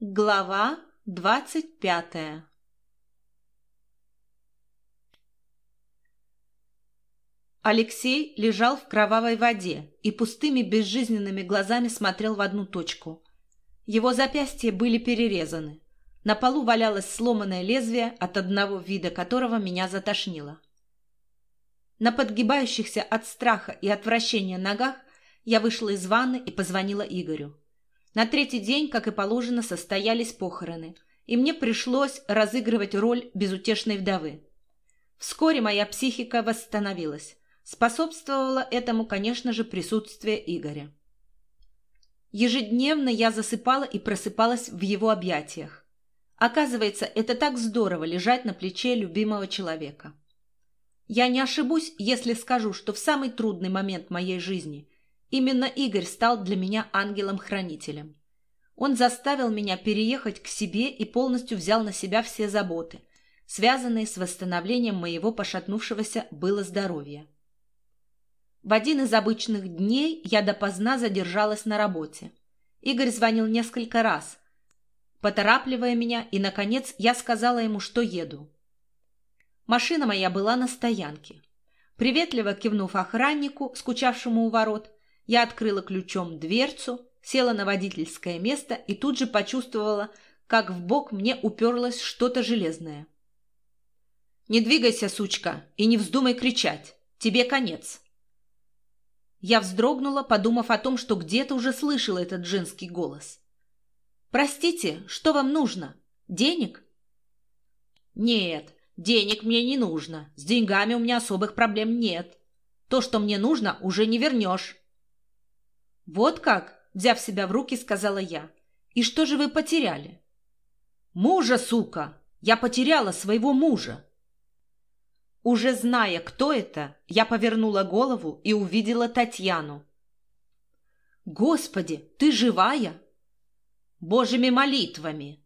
Глава двадцать пятая Алексей лежал в кровавой воде и пустыми безжизненными глазами смотрел в одну точку. Его запястья были перерезаны. На полу валялось сломанное лезвие, от одного вида которого меня затошнило. На подгибающихся от страха и отвращения ногах я вышла из ванны и позвонила Игорю. На третий день, как и положено, состоялись похороны, и мне пришлось разыгрывать роль безутешной вдовы. Вскоре моя психика восстановилась. Способствовало этому, конечно же, присутствие Игоря. Ежедневно я засыпала и просыпалась в его объятиях. Оказывается, это так здорово лежать на плече любимого человека. Я не ошибусь, если скажу, что в самый трудный момент моей жизни Именно Игорь стал для меня ангелом-хранителем. Он заставил меня переехать к себе и полностью взял на себя все заботы, связанные с восстановлением моего пошатнувшегося было здоровья. В один из обычных дней я допоздна задержалась на работе. Игорь звонил несколько раз, поторапливая меня, и, наконец, я сказала ему, что еду. Машина моя была на стоянке. Приветливо кивнув охраннику, скучавшему у ворот, я открыла ключом дверцу, села на водительское место и тут же почувствовала, как в бок мне уперлось что-то железное. «Не двигайся, сучка, и не вздумай кричать. Тебе конец». Я вздрогнула, подумав о том, что где-то уже слышала этот женский голос. «Простите, что вам нужно? Денег?» «Нет, денег мне не нужно. С деньгами у меня особых проблем нет. То, что мне нужно, уже не вернешь». «Вот как?» — взяв себя в руки, сказала я. «И что же вы потеряли?» «Мужа, сука! Я потеряла своего мужа!» Уже зная, кто это, я повернула голову и увидела Татьяну. «Господи, ты живая?» «Божьими молитвами!»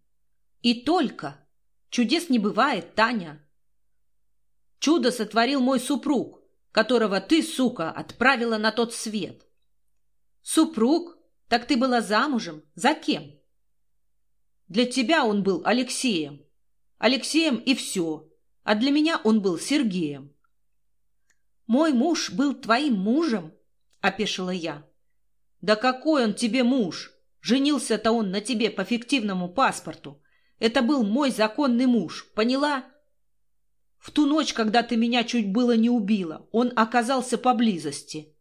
«И только! Чудес не бывает, Таня!» «Чудо сотворил мой супруг, которого ты, сука, отправила на тот свет!» Супруг? Так ты была замужем? За кем? Для тебя он был Алексеем. Алексеем и все. А для меня он был Сергеем. Мой муж был твоим мужем? Опешила я. Да какой он тебе муж? Женился-то он на тебе по фиктивному паспорту. Это был мой законный муж, поняла? В ту ночь, когда ты меня чуть было не убила, он оказался поблизости.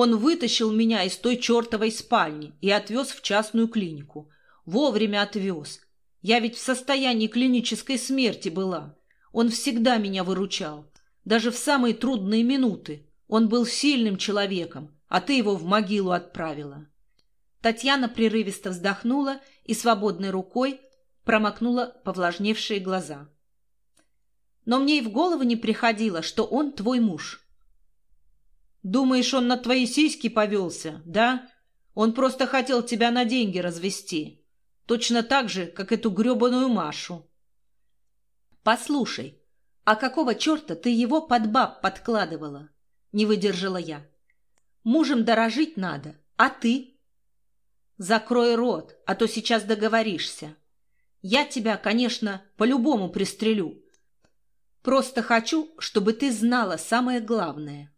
Он вытащил меня из той чертовой спальни и отвез в частную клинику. Вовремя отвез. Я ведь в состоянии клинической смерти была. Он всегда меня выручал. Даже в самые трудные минуты. Он был сильным человеком, а ты его в могилу отправила. Татьяна прерывисто вздохнула и свободной рукой промокнула повлажневшие глаза. Но мне и в голову не приходило, что он твой муж. Думаешь, он на твои сиськи повелся, да? Он просто хотел тебя на деньги развести. Точно так же, как эту гребаную Машу. Послушай, а какого черта ты его под баб подкладывала? Не выдержала я. Мужем дорожить надо, а ты? Закрой рот, а то сейчас договоришься. Я тебя, конечно, по-любому пристрелю. Просто хочу, чтобы ты знала самое главное —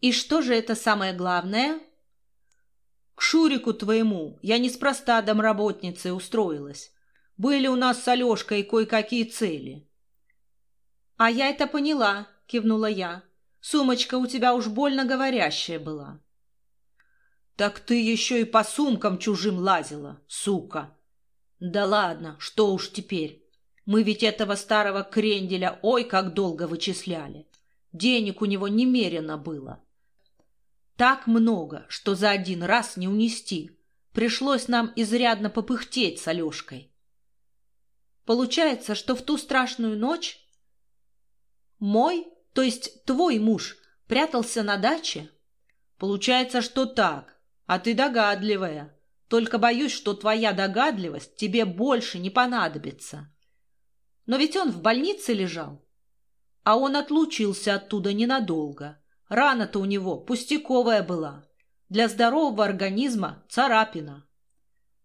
«И что же это самое главное?» «К Шурику твоему я неспроста домработницей устроилась. Были у нас с Алешкой кое-какие цели». «А я это поняла», — кивнула я. «Сумочка у тебя уж больно говорящая была». «Так ты еще и по сумкам чужим лазила, сука!» «Да ладно, что уж теперь. Мы ведь этого старого кренделя ой как долго вычисляли. Денег у него немерено было. Так много, что за один раз не унести. Пришлось нам изрядно попыхтеть с Алешкой. Получается, что в ту страшную ночь мой, то есть твой муж, прятался на даче? Получается, что так, а ты догадливая. Только боюсь, что твоя догадливость тебе больше не понадобится. Но ведь он в больнице лежал, а он отлучился оттуда ненадолго. Рана-то у него пустяковая была. Для здорового организма царапина.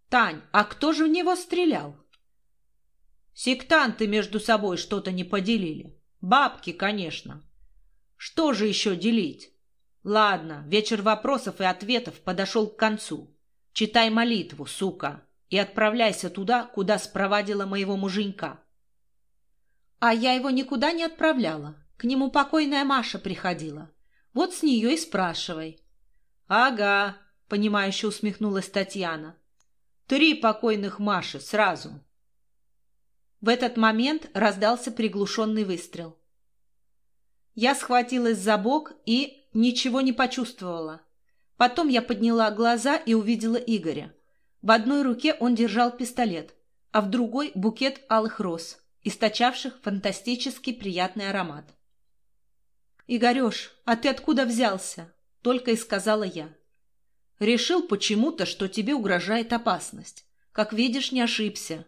Тань, а кто же в него стрелял? Сектанты между собой что-то не поделили. Бабки, конечно. Что же еще делить? Ладно, вечер вопросов и ответов подошел к концу. Читай молитву, сука, и отправляйся туда, куда спровадила моего муженька. А я его никуда не отправляла. К нему покойная Маша приходила. Вот с нее и спрашивай. — Ага, — понимающе усмехнулась Татьяна. — Три покойных Маши сразу. В этот момент раздался приглушенный выстрел. Я схватилась за бок и ничего не почувствовала. Потом я подняла глаза и увидела Игоря. В одной руке он держал пистолет, а в другой — букет алых роз, источавших фантастически приятный аромат. «Игореш, а ты откуда взялся?» — только и сказала я. «Решил почему-то, что тебе угрожает опасность. Как видишь, не ошибся.